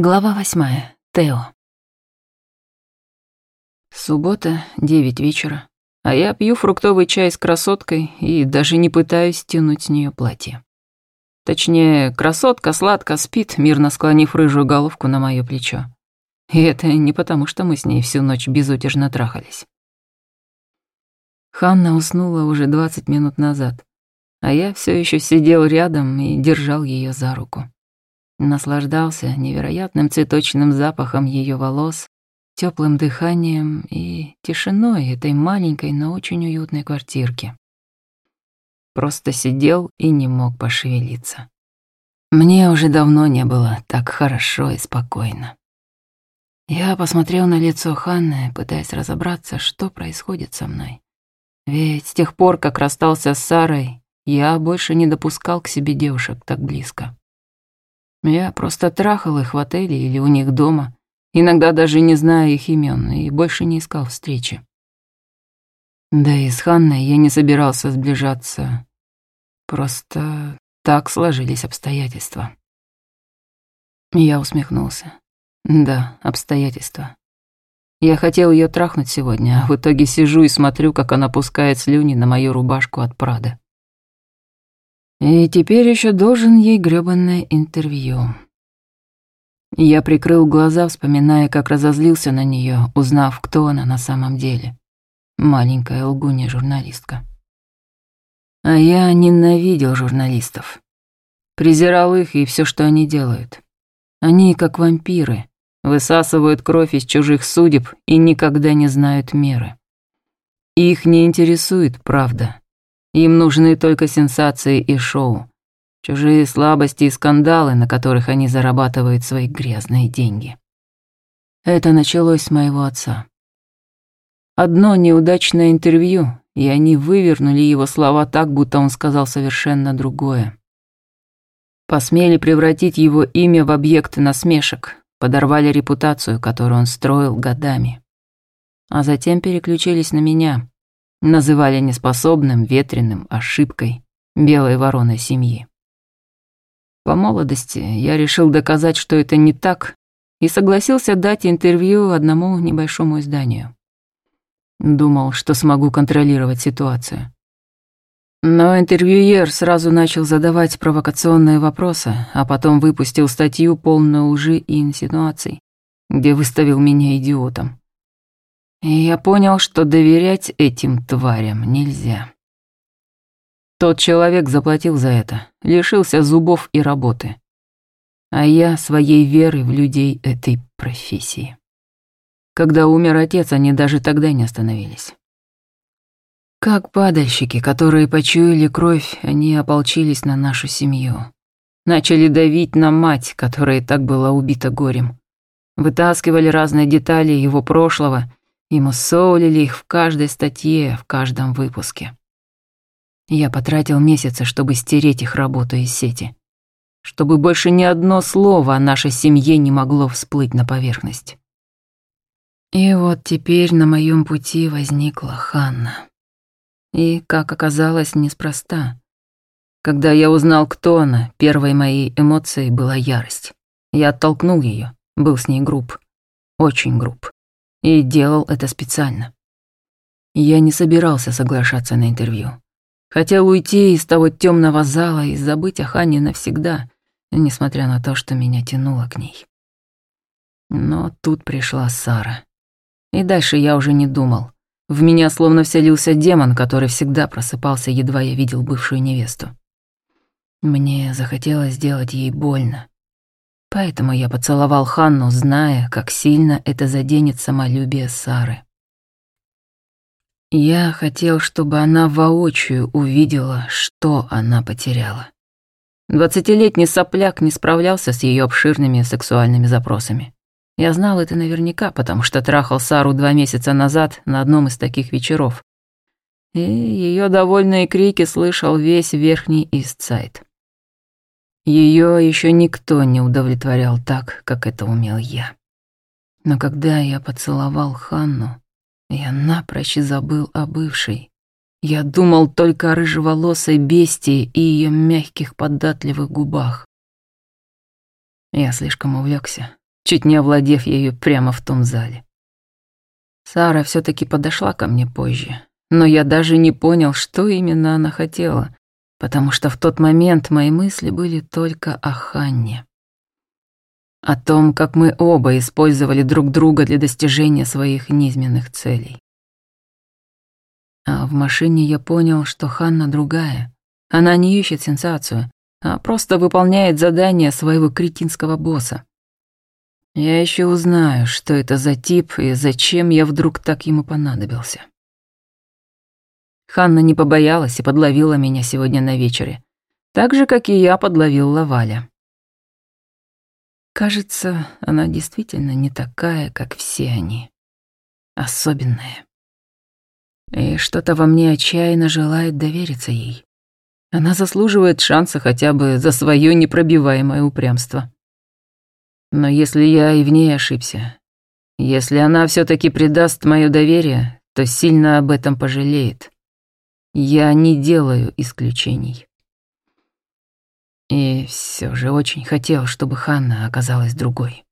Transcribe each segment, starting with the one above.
Глава восьмая. Тео. Суббота, девять вечера, а я пью фруктовый чай с красоткой и даже не пытаюсь стянуть с нее платье. Точнее, красотка сладко спит, мирно склонив рыжую головку на мое плечо. И это не потому, что мы с ней всю ночь безутешно трахались. Ханна уснула уже двадцать минут назад, а я все еще сидел рядом и держал ее за руку наслаждался невероятным цветочным запахом ее волос, теплым дыханием и тишиной этой маленькой, но очень уютной квартирки. Просто сидел и не мог пошевелиться. Мне уже давно не было так хорошо и спокойно. Я посмотрел на лицо Ханны, пытаясь разобраться, что происходит со мной. Ведь с тех пор, как расстался с Сарой, я больше не допускал к себе девушек так близко. Я просто трахал их в отеле или у них дома, иногда даже не зная их имен, и больше не искал встречи. Да и с Ханной я не собирался сближаться. Просто так сложились обстоятельства. Я усмехнулся. Да, обстоятельства. Я хотел ее трахнуть сегодня, а в итоге сижу и смотрю, как она пускает слюни на мою рубашку от Прада. И теперь еще должен ей грёбанное интервью. Я прикрыл глаза, вспоминая, как разозлился на нее, узнав, кто она на самом деле. Маленькая лгунья-журналистка. А я ненавидел журналистов. Презирал их и все, что они делают. Они как вампиры, высасывают кровь из чужих судеб и никогда не знают меры. Их не интересует правда, им нужны только сенсации и шоу. Чужие слабости и скандалы, на которых они зарабатывают свои грязные деньги. Это началось с моего отца. Одно неудачное интервью, и они вывернули его слова так, будто он сказал совершенно другое. Посмели превратить его имя в объект насмешек, подорвали репутацию, которую он строил годами. А затем переключились на меня, Называли неспособным, ветреным, ошибкой, белой вороной семьи. По молодости я решил доказать, что это не так, и согласился дать интервью одному небольшому изданию. Думал, что смогу контролировать ситуацию. Но интервьюер сразу начал задавать провокационные вопросы, а потом выпустил статью, полную лжи и инсинуаций, где выставил меня идиотом. И я понял, что доверять этим тварям нельзя. Тот человек заплатил за это, лишился зубов и работы. А я своей веры в людей этой профессии. Когда умер отец, они даже тогда не остановились. Как падальщики, которые почуяли кровь, они ополчились на нашу семью. Начали давить на мать, которая так была убита горем. Вытаскивали разные детали его прошлого и мусолили их в каждой статье, в каждом выпуске. Я потратил месяцы, чтобы стереть их работу из сети. Чтобы больше ни одно слово о нашей семье не могло всплыть на поверхность. И вот теперь на моем пути возникла Ханна. И, как оказалось, неспроста. Когда я узнал, кто она, первой моей эмоцией была ярость. Я оттолкнул ее, был с ней груб. Очень груб. И делал это специально. Я не собирался соглашаться на интервью. Хотел уйти из того темного зала и забыть о Хане навсегда, несмотря на то, что меня тянуло к ней. Но тут пришла Сара. И дальше я уже не думал. В меня словно вселился демон, который всегда просыпался, едва я видел бывшую невесту. Мне захотелось сделать ей больно, Поэтому я поцеловал Ханну, зная, как сильно это заденет самолюбие Сары. Я хотел, чтобы она воочию увидела, что она потеряла. Двадцатилетний сопляк не справлялся с ее обширными сексуальными запросами. Я знал это наверняка, потому что трахал Сару два месяца назад на одном из таких вечеров. И ее довольные крики слышал весь верхний Истсайд. Ее еще никто не удовлетворял так, как это умел я. Но когда я поцеловал Ханну, я напрочь забыл о бывшей. Я думал только о рыжеволосой бестии и ее мягких податливых губах. Я слишком увлекся, чуть не овладев ею прямо в том зале. Сара все таки подошла ко мне позже, но я даже не понял, что именно она хотела, потому что в тот момент мои мысли были только о Ханне. О том, как мы оба использовали друг друга для достижения своих низменных целей. А в машине я понял, что Ханна другая. Она не ищет сенсацию, а просто выполняет задание своего кретинского босса. Я еще узнаю, что это за тип и зачем я вдруг так ему понадобился. Ханна не побоялась и подловила меня сегодня на вечере. Так же, как и я подловил Лаваля. Кажется, она действительно не такая, как все они. Особенная. И что-то во мне отчаянно желает довериться ей. Она заслуживает шанса хотя бы за свое непробиваемое упрямство. Но если я и в ней ошибся, если она все таки предаст мое доверие, то сильно об этом пожалеет. Я не делаю исключений. И все же очень хотел, чтобы Ханна оказалась другой.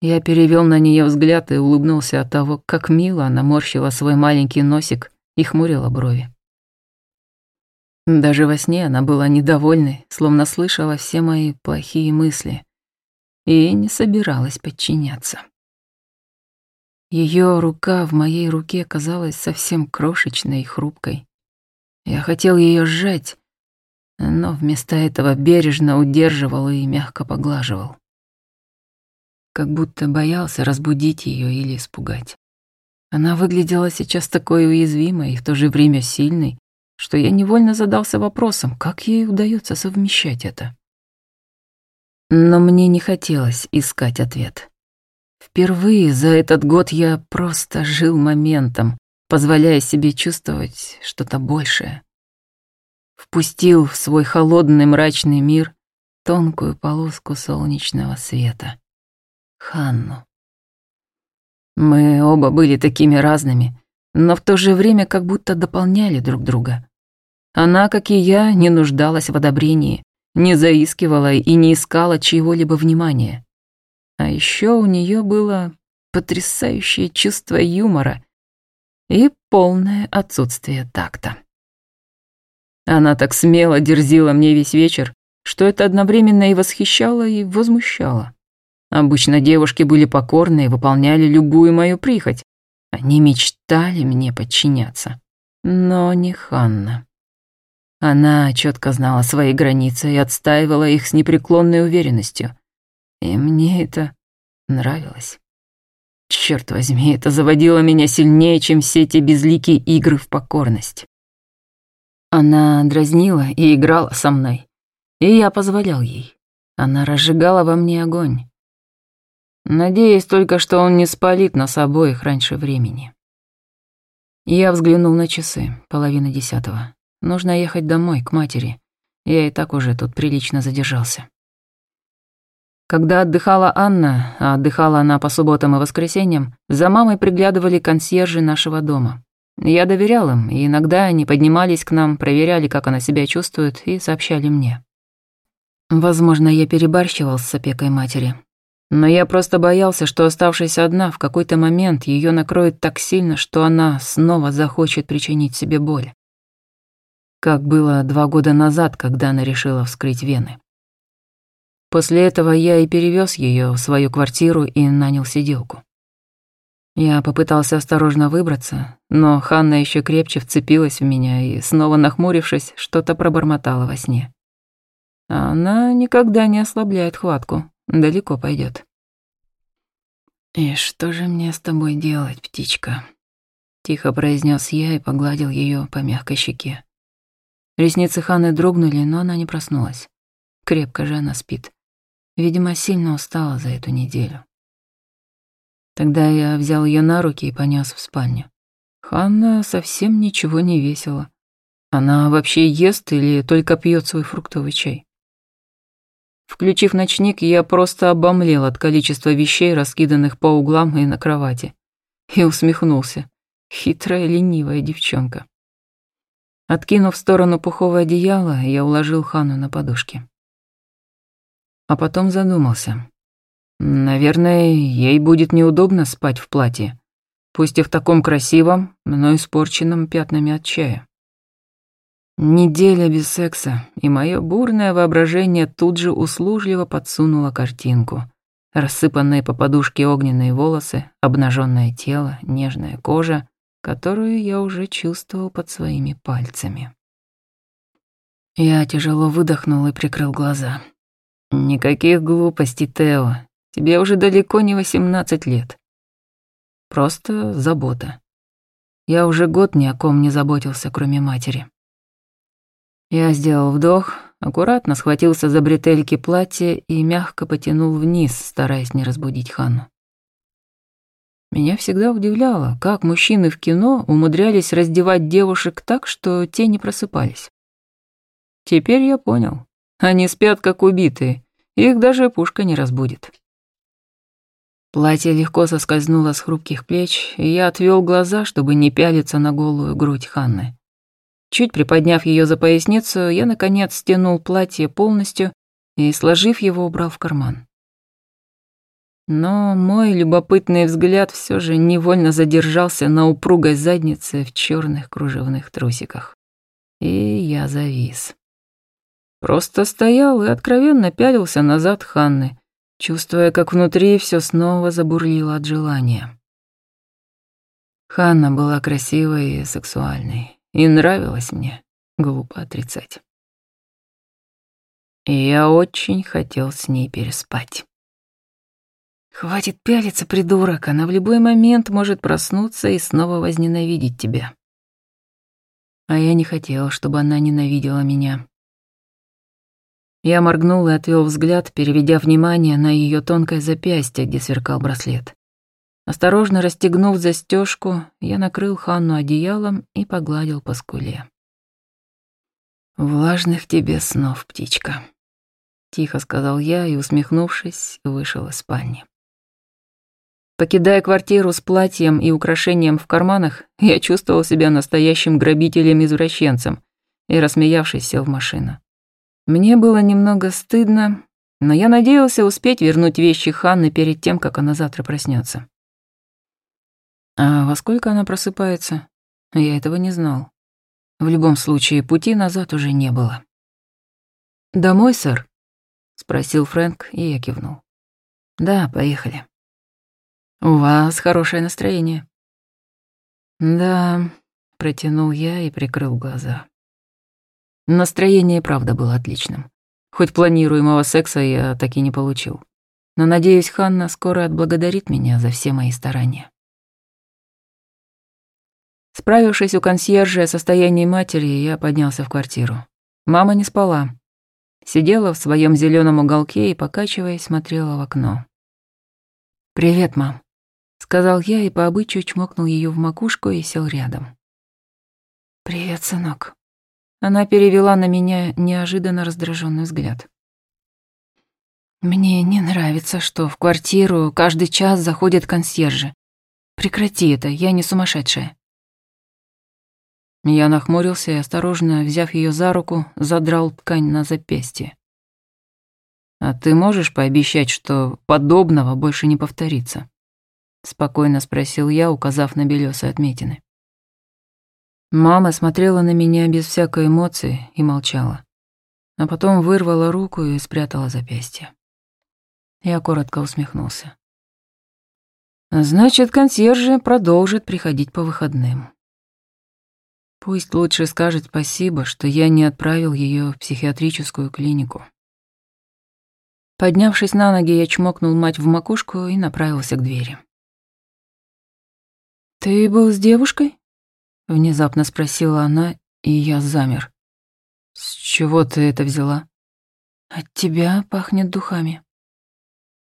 Я перевел на нее взгляд и улыбнулся от того, как мило она морщила свой маленький носик и хмурила брови. Даже во сне она была недовольной, словно слышала все мои плохие мысли и не собиралась подчиняться. Ее рука в моей руке казалась совсем крошечной и хрупкой. Я хотел ее сжать, но вместо этого бережно удерживал и мягко поглаживал. Как будто боялся разбудить ее или испугать. Она выглядела сейчас такой уязвимой и в то же время сильной, что я невольно задался вопросом, как ей удается совмещать это. Но мне не хотелось искать ответ. Впервые за этот год я просто жил моментом, позволяя себе чувствовать что-то большее. Впустил в свой холодный мрачный мир тонкую полоску солнечного света. Ханну. Мы оба были такими разными, но в то же время как будто дополняли друг друга. Она, как и я, не нуждалась в одобрении, не заискивала и не искала чьего-либо внимания. А еще у нее было потрясающее чувство юмора и полное отсутствие такта. Она так смело дерзила мне весь вечер, что это одновременно и восхищало, и возмущало. Обычно девушки были покорны и выполняли любую мою прихоть. Они мечтали мне подчиняться. Но не Ханна. Она четко знала свои границы и отстаивала их с непреклонной уверенностью. И мне это нравилось. Черт возьми, это заводило меня сильнее, чем все эти безликие игры в покорность. Она дразнила и играла со мной, и я позволял ей. Она разжигала во мне огонь. Надеюсь только, что он не спалит нас обоих раньше времени. Я взглянул на часы, половина десятого. Нужно ехать домой, к матери. Я и так уже тут прилично задержался. Когда отдыхала Анна, а отдыхала она по субботам и воскресеньям, за мамой приглядывали консьержи нашего дома. Я доверял им, и иногда они поднимались к нам, проверяли, как она себя чувствует, и сообщали мне. Возможно, я перебарщивал с опекой матери. Но я просто боялся, что, оставшись одна, в какой-то момент ее накроет так сильно, что она снова захочет причинить себе боль как было два года назад, когда она решила вскрыть вены. После этого я и перевез ее в свою квартиру и нанял сиделку. Я попытался осторожно выбраться, но Ханна еще крепче вцепилась в меня и, снова нахмурившись, что-то пробормотала во сне. Она никогда не ослабляет хватку, далеко пойдет. «И что же мне с тобой делать, птичка?» Тихо произнес я и погладил ее по мягкой щеке. Ресницы Ханы дрогнули, но она не проснулась. Крепко же она спит. Видимо, сильно устала за эту неделю. Тогда я взял ее на руки и понес в спальню. Ханна совсем ничего не весила. Она вообще ест или только пьет свой фруктовый чай? Включив ночник, я просто обомлел от количества вещей, раскиданных по углам и на кровати. И усмехнулся. Хитрая, ленивая девчонка. Откинув в сторону пуховое одеяло, я уложил Хану на подушки. А потом задумался. Наверное, ей будет неудобно спать в платье, пусть и в таком красивом, но испорченном пятнами от чая. Неделя без секса, и мое бурное воображение тут же услужливо подсунуло картинку. Рассыпанные по подушке огненные волосы, обнаженное тело, нежная кожа, которую я уже чувствовал под своими пальцами. Я тяжело выдохнул и прикрыл глаза. «Никаких глупостей, Тео. Тебе уже далеко не восемнадцать лет. Просто забота. Я уже год ни о ком не заботился, кроме матери. Я сделал вдох, аккуратно схватился за бретельки платья и мягко потянул вниз, стараясь не разбудить Ханну. Меня всегда удивляло, как мужчины в кино умудрялись раздевать девушек так, что те не просыпались. Теперь я понял. Они спят как убитые, их даже пушка не разбудит. Платье легко соскользнуло с хрупких плеч, и я отвел глаза, чтобы не пялиться на голую грудь Ханны. Чуть приподняв ее за поясницу, я, наконец, стянул платье полностью и, сложив его, убрал в карман. Но мой любопытный взгляд все же невольно задержался на упругой заднице в черных кружевных трусиках. И я завис. Просто стоял и откровенно пялился назад Ханны, чувствуя, как внутри все снова забурлило от желания. Ханна была красивой и сексуальной. И нравилось мне, глупо отрицать. И я очень хотел с ней переспать. Хватит пялиться, придурок, она в любой момент может проснуться и снова возненавидеть тебя. А я не хотел, чтобы она ненавидела меня. Я моргнул и отвел взгляд, переведя внимание на ее тонкое запястье, где сверкал браслет. Осторожно расстегнув застежку, я накрыл Ханну одеялом и погладил по скуле. «Влажных тебе снов, птичка», — тихо сказал я и, усмехнувшись, вышел из спальни. Покидая квартиру с платьем и украшением в карманах, я чувствовал себя настоящим грабителем-извращенцем и, рассмеявшись, сел в машину. Мне было немного стыдно, но я надеялся успеть вернуть вещи Ханны перед тем, как она завтра проснется. А во сколько она просыпается? Я этого не знал. В любом случае, пути назад уже не было. «Домой, сэр?» — спросил Фрэнк, и я кивнул. «Да, поехали». «У вас хорошее настроение». «Да», — протянул я и прикрыл глаза. Настроение, правда, было отличным. Хоть планируемого секса я так и не получил. Но, надеюсь, Ханна скоро отблагодарит меня за все мои старания. Справившись у консьержа о состоянии матери, я поднялся в квартиру. Мама не спала. Сидела в своем зеленом уголке и, покачиваясь, смотрела в окно. «Привет, мам», — сказал я и по обычаю чмокнул ее в макушку и сел рядом. «Привет, сынок». Она перевела на меня неожиданно раздраженный взгляд. «Мне не нравится, что в квартиру каждый час заходят консьержи. Прекрати это, я не сумасшедшая». Я нахмурился и, осторожно взяв ее за руку, задрал ткань на запястье. «А ты можешь пообещать, что подобного больше не повторится?» Спокойно спросил я, указав на белёсые отметины. Мама смотрела на меня без всякой эмоции и молчала. А потом вырвала руку и спрятала запястье. Я коротко усмехнулся. «Значит, консьержи продолжат приходить по выходным». Пусть лучше скажет спасибо, что я не отправил ее в психиатрическую клинику. Поднявшись на ноги, я чмокнул мать в макушку и направился к двери. «Ты был с девушкой?» — внезапно спросила она, и я замер. «С чего ты это взяла?» «От тебя пахнет духами».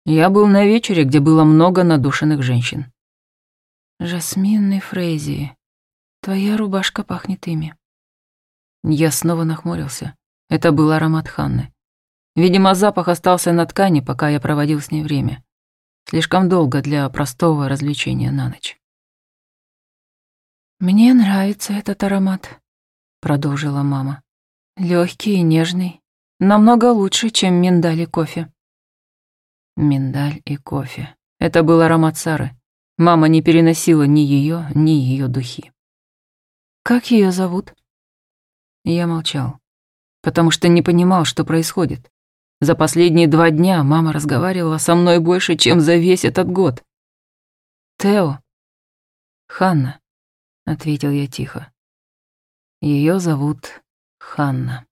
Я был на вечере, где было много надушенных женщин. «Жасмин и Фрейзи», Твоя рубашка пахнет ими. Я снова нахмурился. Это был аромат Ханны. Видимо, запах остался на ткани, пока я проводил с ней время. Слишком долго для простого развлечения на ночь. «Мне нравится этот аромат», — продолжила мама. Легкий и нежный. Намного лучше, чем миндаль и кофе». Миндаль и кофе. Это был аромат Сары. Мама не переносила ни ее, ни ее духи. «Как ее зовут?» Я молчал, потому что не понимал, что происходит. За последние два дня мама разговаривала со мной больше, чем за весь этот год. «Тео». «Ханна», — ответил я тихо. Ее зовут Ханна.